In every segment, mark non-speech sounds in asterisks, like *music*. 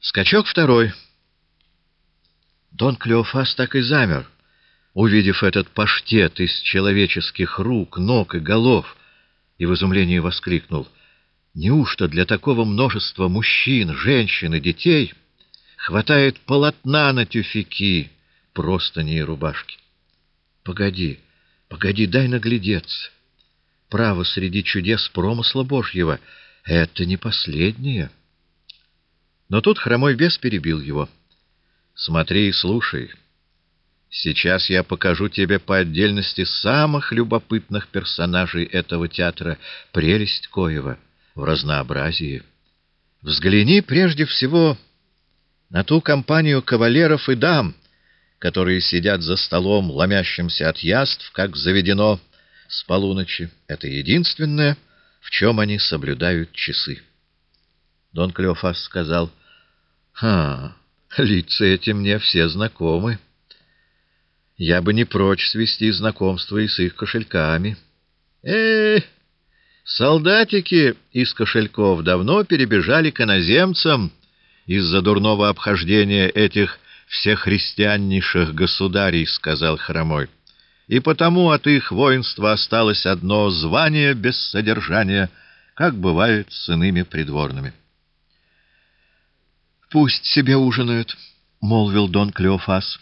Скачок второй. Дон Клеофас так и замер, увидев этот паштет из человеческих рук, ног и голов, и в изумлении воскликнул. Неужто для такого множества мужчин, женщин и детей хватает полотна на тюфяки, простыни и рубашки? Погоди, погоди, дай наглядеться. Право среди чудес промысла Божьего — это не последнее. Но тут хромой бес перебил его. «Смотри и слушай. Сейчас я покажу тебе по отдельности самых любопытных персонажей этого театра, прелесть коего в разнообразии. Взгляни прежде всего на ту компанию кавалеров и дам, которые сидят за столом, ломящимся от яств, как заведено с полуночи. Это единственное, в чем они соблюдают часы. Дон Клеофас сказал — Ха, лица эти мне все знакомы. Я бы не прочь свести знакомство и с их кошельками. Э, -э солдатики из кошельков давно перебежали к иноземцам из-за дурного обхождения этих всехристианнейших государей, — сказал Хромой. И потому от их воинства осталось одно звание без содержания, как бывает с иными придворными. Пусть себе ужинают, — молвил Дон Клеофас.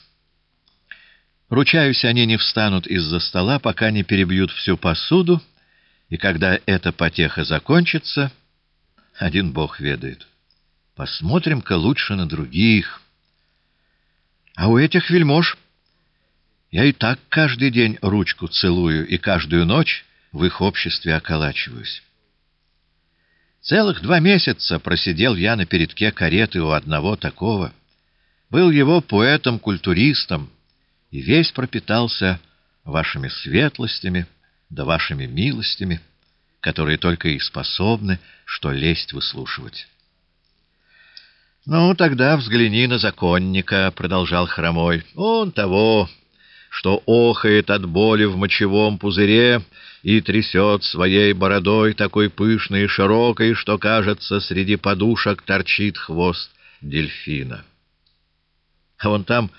Ручаюсь, они не встанут из-за стола, пока не перебьют всю посуду, и когда эта потеха закончится, один бог ведает. Посмотрим-ка лучше на других. А у этих вельмож я и так каждый день ручку целую и каждую ночь в их обществе околачиваюсь. Целых два месяца просидел я на передке кареты у одного такого. Был его поэтом-культуристом и весь пропитался вашими светлостями да вашими милостями, которые только и способны, что лесть выслушивать. «Ну, тогда взгляни на законника», — продолжал Хромой. «Он того, что охает от боли в мочевом пузыре и трясет своей бородой такой пышной и широкой, что, кажется, среди подушек торчит хвост дельфина. А вон там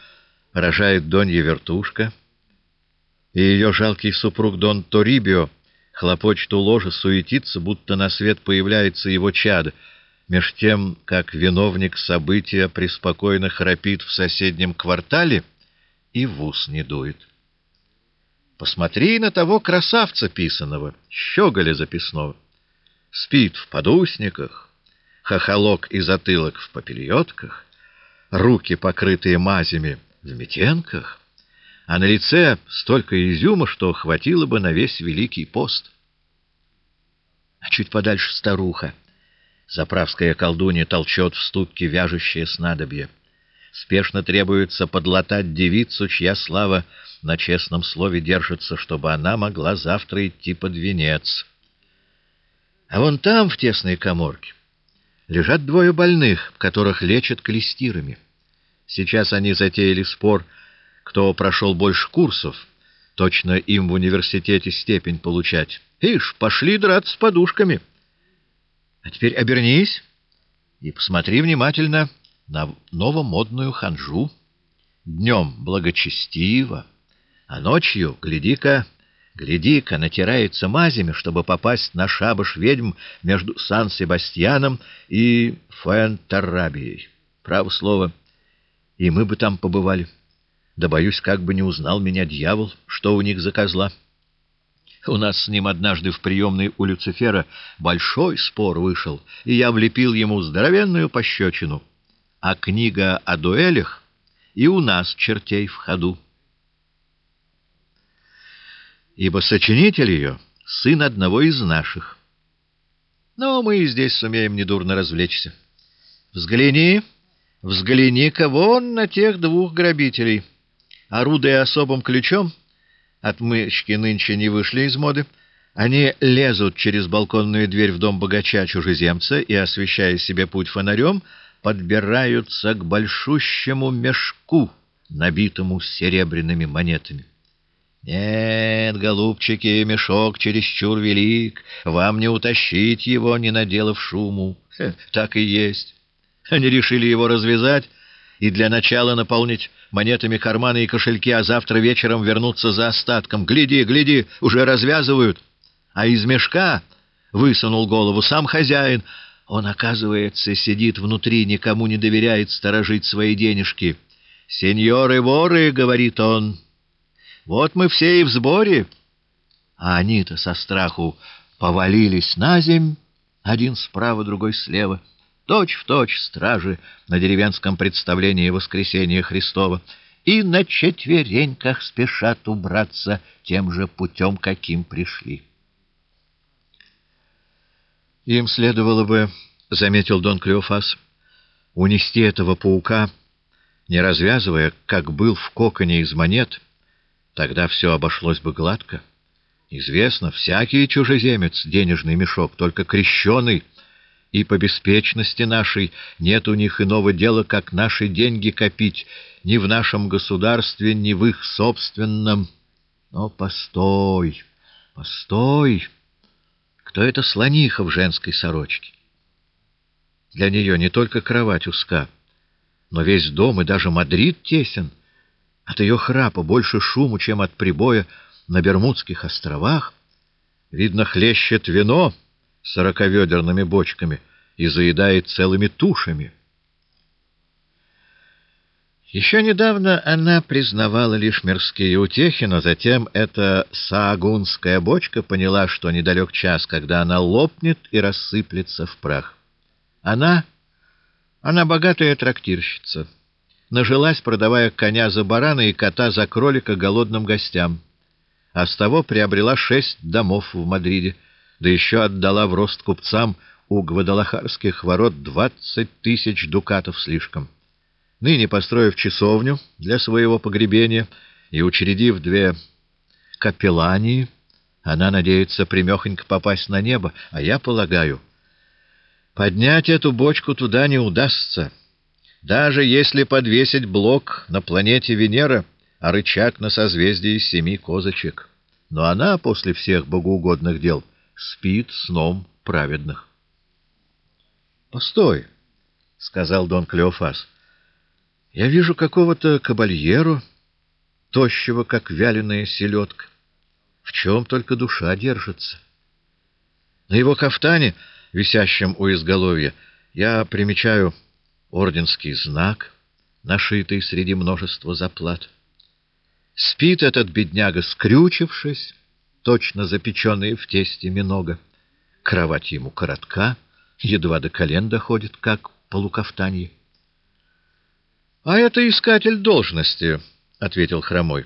рожает Донья Вертушка, и ее жалкий супруг Дон Торибио хлопочет у ложа, суетится, будто на свет появляется его чад, меж тем, как виновник события преспокойно храпит в соседнем квартале и в ус не дует. Посмотри на того красавца писаного, щеголя записного. Спит в подусниках, хохолок и затылок в попельотках, руки, покрытые мазями, в метенках, а на лице столько изюма, что хватило бы на весь Великий пост. А чуть подальше старуха. Заправская колдунья толчет в ступке вяжущее снадобье. Спешно требуется подлатать девицу, чья слава на честном слове держится, чтобы она могла завтра идти под венец. А вон там, в тесной коморке, лежат двое больных, которых лечат клестирами. Сейчас они затеяли спор, кто прошел больше курсов, точно им в университете степень получать. Ишь, пошли драться с подушками. А теперь обернись и посмотри внимательно на новомодную ханжу. Днем благочестиво, а ночью, гляди-ка, гляди-ка, натирается мазями, чтобы попасть на шабаш ведьм между Сан-Себастьяном и Фуэнтеррабией. Право слово, и мы бы там побывали. Да, боюсь, как бы не узнал меня дьявол, что у них за козла. У нас с ним однажды в приемной у Люцифера большой спор вышел, и я влепил ему здоровенную пощечину. А книга о дуэлях и у нас чертей в ходу ибо сочинитель ее — сын одного из наших. Но мы и здесь сумеем недурно развлечься. Взгляни, взгляни-ка вон на тех двух грабителей. Орудуя особым ключом, отмычки нынче не вышли из моды, они лезут через балконную дверь в дом богача-чужеземца и, освещая себе путь фонарем, подбираются к большущему мешку, набитому серебряными монетами. Нет, голубчики, мешок чересчур велик, вам не утащить его, не наделав шуму. Хе, так и есть. Они решили его развязать и для начала наполнить монетами карманы и кошельки, а завтра вечером вернуться за остатком. Гляди, гляди, уже развязывают. А из мешка высунул голову сам хозяин. Он, оказывается, сидит внутри, никому не доверяет сторожить свои денежки. «Сеньоры-воры», — говорит он, — «вот мы все и в сборе». А они-то со страху повалились на земь, один справа, другой слева, точь в точь стражи на деревенском представлении Воскресения Христова, и на четвереньках спешат убраться тем же путем, каким пришли. Им следовало бы, — заметил Дон Клеофас, — унести этого паука, не развязывая, как был в коконе из монет, тогда все обошлось бы гладко. Известно, всякий чужеземец — денежный мешок, только крещеный, и по беспечности нашей нет у них иного дела, как наши деньги копить ни в нашем государстве, ни в их собственном. Но постой, постой! Кто это слониха в женской сорочке? Для нее не только кровать узка, но весь дом и даже Мадрид тесен. От ее храпа больше шуму, чем от прибоя, на Бермудских островах, видно, хлещет вино сороковедерными бочками и заедает целыми тушами. Еще недавно она признавала лишь мирские утехи, но затем эта саагунская бочка поняла, что недалек час, когда она лопнет и рассыплется в прах. Она, она богатая трактирщица, нажилась, продавая коня за барана и кота за кролика голодным гостям а с того приобрела шесть домов в Мадриде, да еще отдала в рост купцам у Гвадалахарских ворот двадцать тысяч дукатов слишком. Ныне, построив часовню для своего погребения и учредив две капеллании, она надеется примехонько попасть на небо, а я полагаю, поднять эту бочку туда не удастся. Даже если подвесить блок на планете Венера — а рычаг на созвездии семи козочек. Но она после всех богоугодных дел спит сном праведных. — Постой, — сказал Дон Клеофас, — я вижу какого-то кабальеру, тощего, как вяленая селедка. В чем только душа держится. На его кафтане, висящем у изголовья, я примечаю орденский знак, нашитый среди множества заплат. Спит этот бедняга, скрючившись, точно запеченный в тесте минога. Кровать ему коротка, едва до колен доходит, как полукафтанье. — А это искатель должности, — ответил Хромой.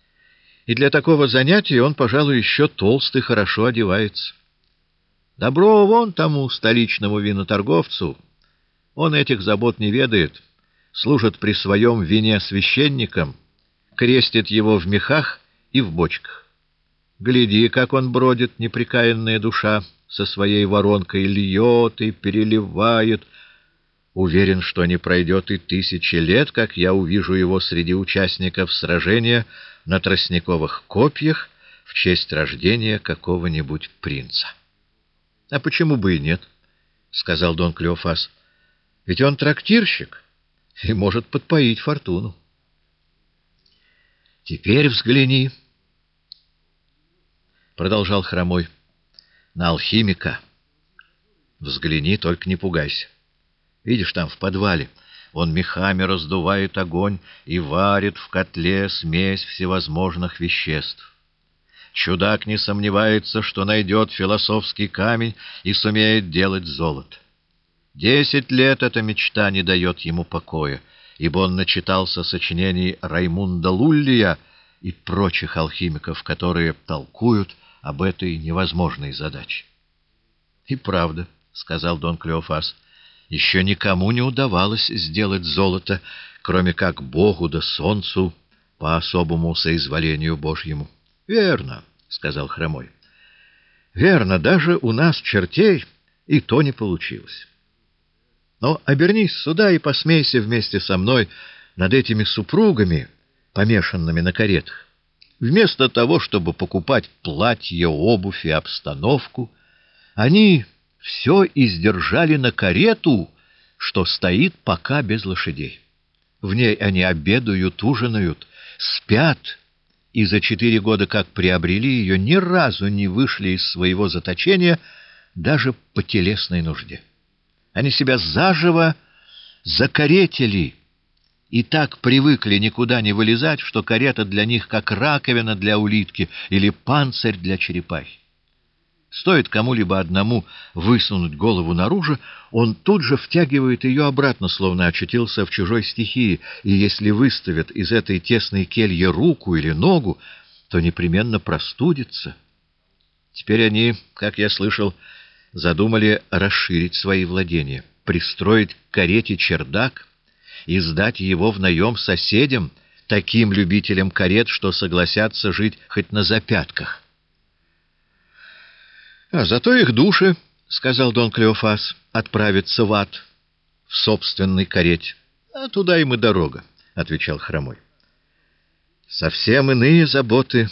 — И для такого занятия он, пожалуй, еще толстый, хорошо одевается. Добро вон тому столичному виноторговцу. Он этих забот не ведает, служит при своем вине священником — крестит его в мехах и в бочках. Гляди, как он бродит, неприкаянная душа, со своей воронкой льет и переливает. Уверен, что не пройдет и тысячи лет, как я увижу его среди участников сражения на тростниковых копьях в честь рождения какого-нибудь принца. — А почему бы и нет? — сказал Дон Клеофас. — Ведь он трактирщик и может подпоить фортуну. Теперь взгляни, — продолжал Хромой, — на алхимика. Взгляни, только не пугайся. Видишь, там в подвале он мехами раздувает огонь и варит в котле смесь всевозможных веществ. Чудак не сомневается, что найдет философский камень и сумеет делать золото. Десять лет эта мечта не дает ему покоя, ибо он начитался сочинений Раймунда Луллия и прочих алхимиков, которые толкуют об этой невозможной задаче. — И правда, — сказал Дон Клеофас, — еще никому не удавалось сделать золото, кроме как Богу да Солнцу по особому соизволению Божьему. — Верно, — сказал Хромой. — Верно, даже у нас, чертей, и то не получилось. Но обернись сюда и посмейся вместе со мной над этими супругами, помешанными на каретах. Вместо того, чтобы покупать платье, обувь и обстановку, они все издержали на карету, что стоит пока без лошадей. В ней они обедают, ужинают, спят, и за четыре года, как приобрели ее, ни разу не вышли из своего заточения даже по телесной нужде. Они себя заживо закаретили и так привыкли никуда не вылезать, что карета для них как раковина для улитки или панцирь для черепахи. Стоит кому-либо одному высунуть голову наружу, он тут же втягивает ее обратно, словно очутился в чужой стихии, и если выставит из этой тесной кельи руку или ногу, то непременно простудится. Теперь они, как я слышал, задумали расширить свои владения, пристроить к карете чердак и сдать его в наем соседям, таким любителям карет, что согласятся жить хоть на запятках. — А зато их души, — сказал Дон Клеофас, — отправятся в ад, в собственной карете. — А туда им и дорога, — отвечал Хромой. — Совсем иные заботы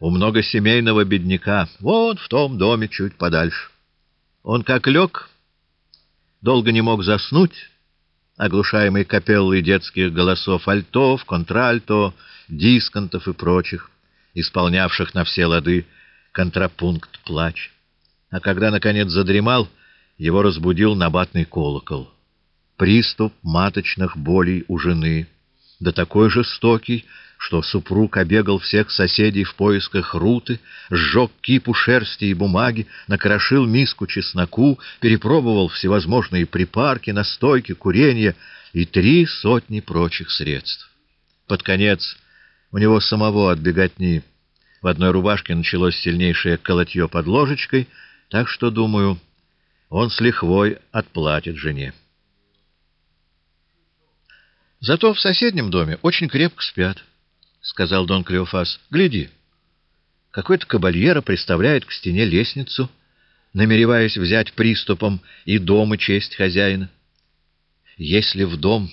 у многосемейного бедняка, вот в том доме чуть подальше. Он как лег, долго не мог заснуть, оглушаемый капеллой детских голосов альтов, контральто, дисконтов и прочих, исполнявших на все лады контрапункт плач. А когда, наконец, задремал, его разбудил набатный колокол. Приступ маточных болей у жены, да такой жестокий, что супруг обегал всех соседей в поисках руты, сжег кипу шерсти и бумаги, накрошил миску чесноку, перепробовал всевозможные припарки, настойки, курения и три сотни прочих средств. Под конец у него самого от беготни в одной рубашке началось сильнейшее колотье под ложечкой, так что, думаю, он с лихвой отплатит жене. Зато в соседнем доме очень крепко спят, — сказал Дон Клеофас. — Гляди. Какой-то кабальера приставляет к стене лестницу, намереваясь взять приступом и дом, и честь хозяина. Если в дом,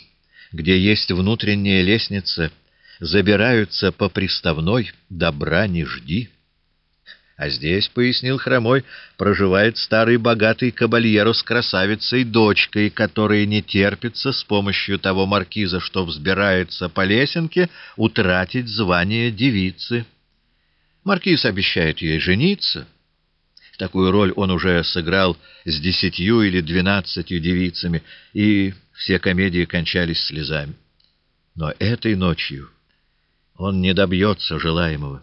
где есть внутренняя лестница, — забираются по приставной, добра не жди. А здесь, — пояснил Хромой, — проживает старый богатый кабальеро с красавицей дочкой, которая не терпится с помощью того маркиза, что взбирается по лесенке, утратить звание девицы. Маркиз обещает ей жениться. Такую роль он уже сыграл с десятью или двенадцатью девицами, и все комедии кончались слезами. Но этой ночью он не добьется желаемого.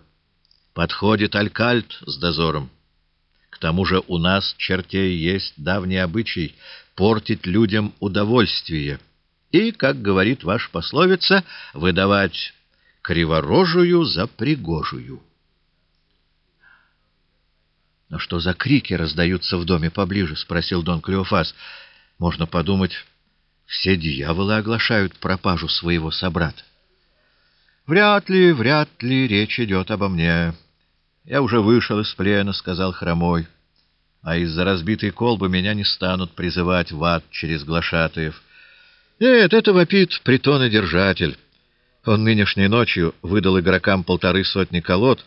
Подходит алькальт с дозором. К тому же у нас, чертей, есть давний обычай портить людям удовольствие и, как говорит ваша пословица, выдавать криворожую за пригожую. — Но что за крики раздаются в доме поближе? — спросил Дон Клеофас. — Можно подумать, все дьяволы оглашают пропажу своего собрата. Вряд ли, вряд ли речь идет обо мне. Я уже вышел из плена, — сказал Хромой, — а из-за разбитой колбы меня не станут призывать в ад через глашатаев. Нет, это вопит притонодержатель. Он нынешней ночью выдал игрокам полторы сотни колод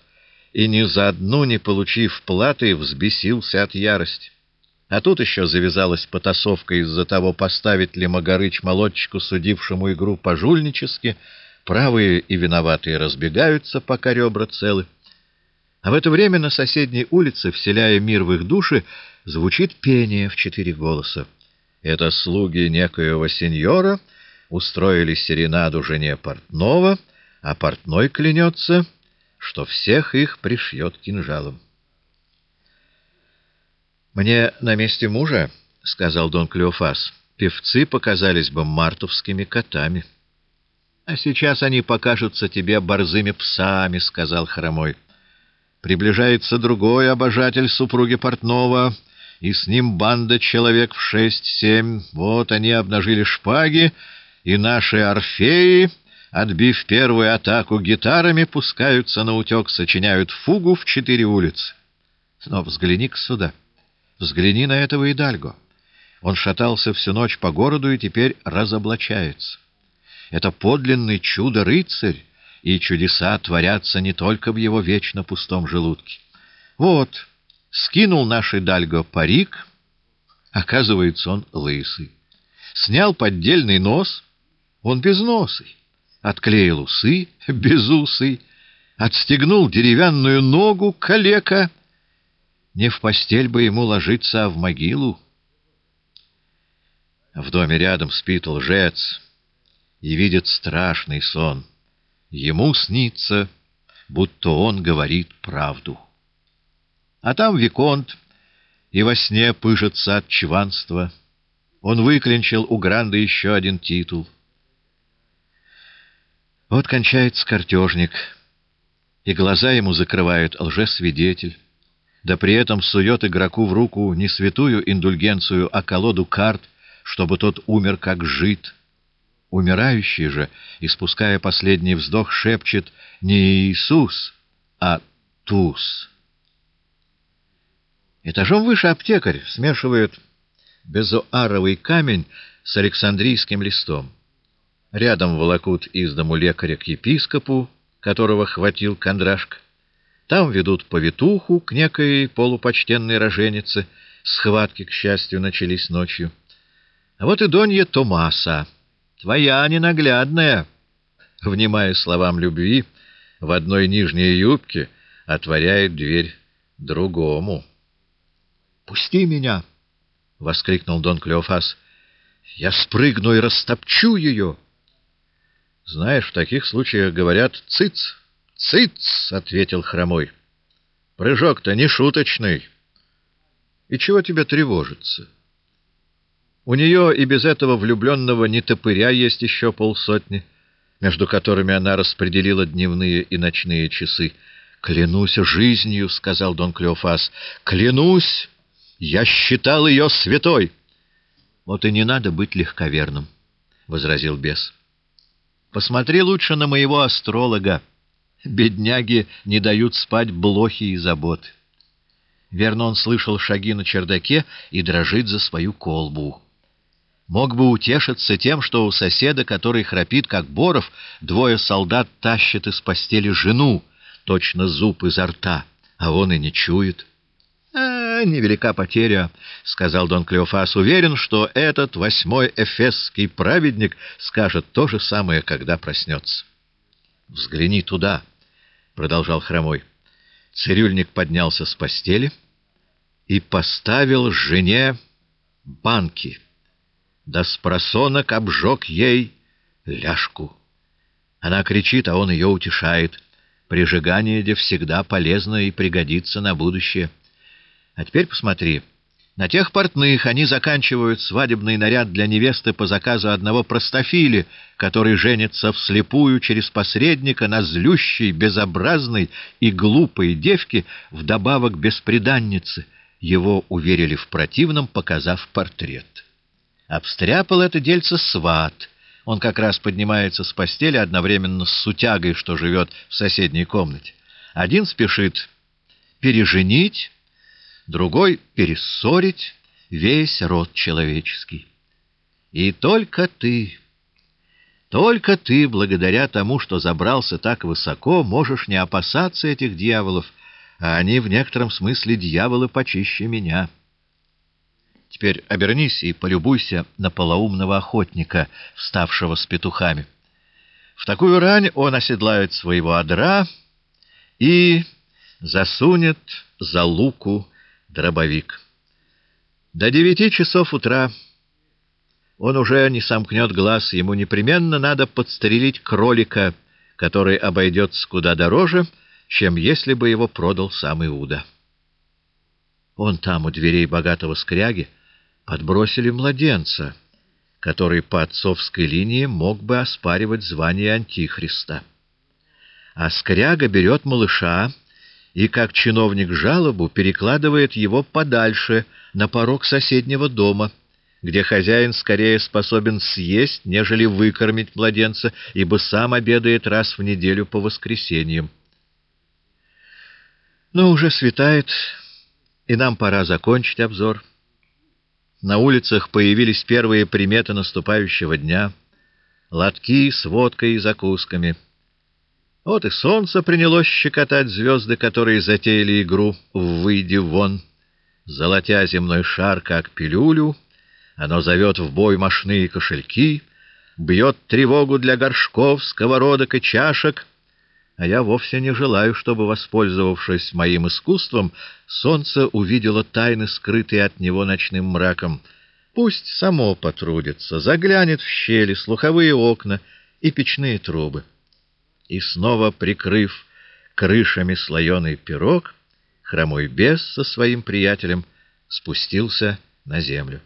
и ни за одну, не получив платы, взбесился от ярости. А тут еще завязалась потасовка из-за того, поставить ли Магарыч молодчику, судившему игру пожульнически, — Правые и виноватые разбегаются, пока ребра целы. А в это время на соседней улице, вселяя мир в их души, звучит пение в четыре голоса. Это слуги некоего сеньора устроили серенаду жене портного, а портной клянется, что всех их пришьет кинжалом. «Мне на месте мужа, — сказал Дон Клеофас, — певцы показались бы мартовскими котами». — А сейчас они покажутся тебе борзыми псами, — сказал Хромой. Приближается другой обожатель супруги Портнова, и с ним банда человек в шесть-семь. Вот они обнажили шпаги, и наши орфеи, отбив первую атаку гитарами, пускаются на утек, сочиняют фугу в четыре улицы. Но взгляни-ка сюда, взгляни на этого Идальго. Он шатался всю ночь по городу и теперь разоблачается. Это подлинный чудо-рыцарь, и чудеса творятся не только в его вечно пустом желудке. Вот, скинул наш Идальго парик, оказывается, он лысый. снял поддельный нос, он безносый, отклеил усы, *laughs* без усы, отстегнул деревянную ногу калека. Не в постель бы ему ложиться, а в могилу. В доме рядом спит лжец и видит страшный сон. Ему снится, будто он говорит правду. А там Виконт и во сне пыжится от чванства. Он выклинчил у Гранда еще один титул. Вот кончается картежник, и глаза ему закрывает лжесвидетель, да при этом сует игроку в руку не святую индульгенцию, а колоду карт, чтобы тот умер как жид. Умирающий же, испуская последний вздох, шепчет не Иисус, а Туз. Этажом выше аптекарь смешивает безоаровый камень с александрийским листом. Рядом волокут из дому лекаря к епископу, которого хватил кондрашка. Там ведут повитуху к некой полупочтенной роженице. Схватки, к счастью, начались ночью. А вот и Донья Томаса, твоя ненаглядная, внимая словам любви, в одной нижней юбке отворяет дверь другому. — Пусти меня! — воскликнул Дон Клеофас. — Я спрыгну и растопчу ее! — Знаешь, в таких случаях говорят «цыц». «Цыц!» — ответил Хромой. — Прыжок-то не шуточный. И чего тебе тревожиться? У нее и без этого влюбленного нетопыря есть еще полсотни, между которыми она распределила дневные и ночные часы. — Клянусь жизнью, — сказал Дон Клеофас, — клянусь! Я считал ее святой. — Вот и не надо быть легковерным, — возразил бес. — Посмотри лучше на моего астролога. Бедняги не дают спать блохи и заботы. Верно, он слышал шаги на чердаке и дрожит за свою колбу. Мог бы утешиться тем, что у соседа, который храпит, как Боров, двое солдат тащат из постели жену, точно зуб изо рта, а он и не чует. — невелика потеря, — сказал Дон Клеофас. — Уверен, что этот восьмой эфесский праведник скажет то же самое, когда проснется. — Взгляни туда, — продолжал Хромой. Цирюльник поднялся с постели и поставил жене банки. Да с просонок обжег ей ляжку. Она кричит, а он ее утешает. Прижигание де всегда полезно и пригодится на будущее. А теперь посмотри. На тех портных они заканчивают свадебный наряд для невесты по заказу одного простофили, который женится вслепую через посредника на злющей, безобразной и глупой девке, вдобавок бесприданницы. Его уверили в противном, показав портрет. Обстряпал это дельце сват. Он как раз поднимается с постели одновременно с сутягой, что живет в соседней комнате. Один спешит переженить, другой — перессорить весь род человеческий. И только ты, только ты, благодаря тому, что забрался так высоко, можешь не опасаться этих дьяволов, а они в некотором смысле дьяволы почище меня. Теперь обернись и полюбуйся на полоумного охотника, вставшего с петухами. В такую рань он оседлает своего одра и засунет за луку дробовик. До девяти часов утра он уже не сомкнет глаз, ему непременно надо подстрелить кролика, который обойдется куда дороже, чем если бы его продал сам Иуда. Он там, у дверей богатого скряги, подбросили младенца, который по отцовской линии мог бы оспаривать звание Антихриста. А скряга берет малыша, и, как чиновник жалобу, перекладывает его подальше, на порог соседнего дома, где хозяин скорее способен съесть, нежели выкормить младенца, ибо сам обедает раз в неделю по воскресеньям. Но уже светает, и нам пора закончить обзор. На улицах появились первые приметы наступающего дня — лотки с водкой и закусками — вот и солнце принялось щекотать звезды, которые затеяли игру в «Выйди вон», золотя земной шар, как пилюлю, Оно зовет в бой мошные кошельки, бьет тревогу для горшков, сковородок и чашек, а я вовсе не желаю, чтобы, воспользовавшись моим искусством, солнце увидело тайны, скрытые от него ночным мраком. Пусть само потрудится, заглянет в щели, слуховые окна и печные трубы. И снова прикрыв крышами слоеный пирог, хромой бес со своим приятелем спустился на землю.